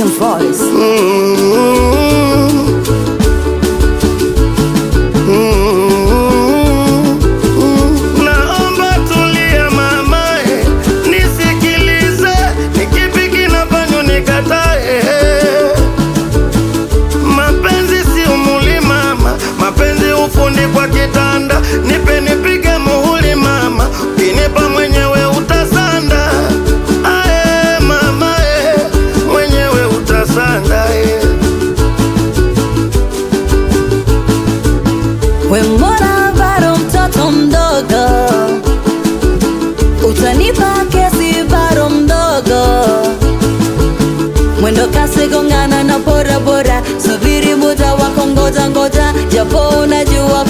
broken voice. Mm-hmm. we mbona bado mtoto mdogo, utanipa kesi bado mdogo, mwendo kasi, gongana na bora. Subiri muda wako, ngoja ngoja, japo unajua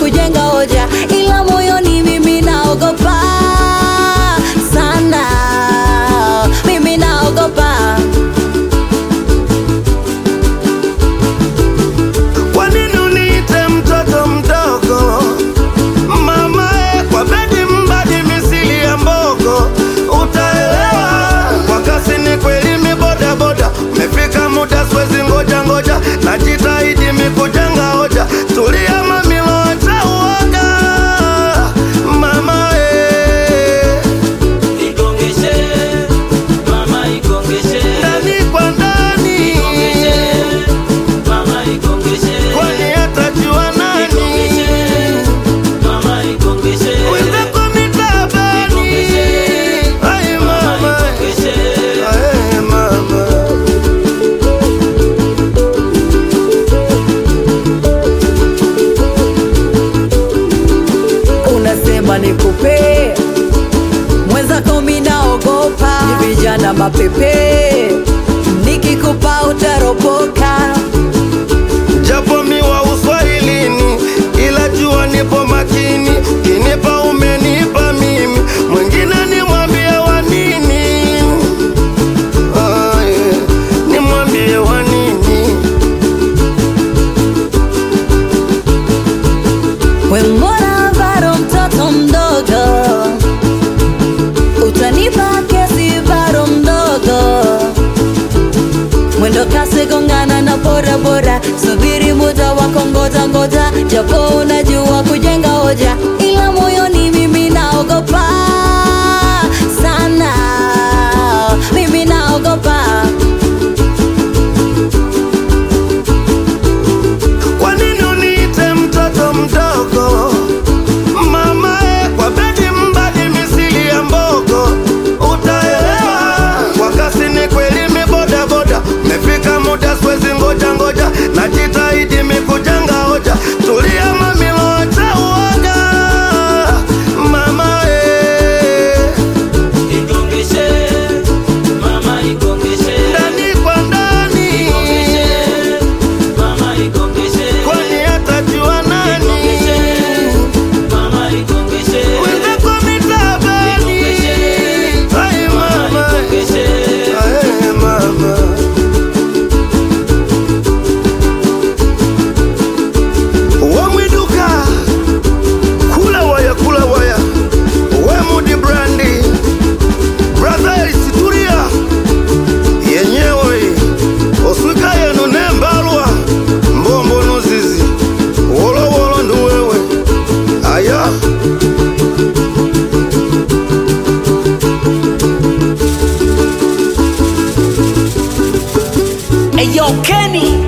me put nikupe. Mwenzako, mimi naogopa. Vijana mapepe. bora bora, subiri muda wako, ngoja ngoja, japo unajua. Your Kenny.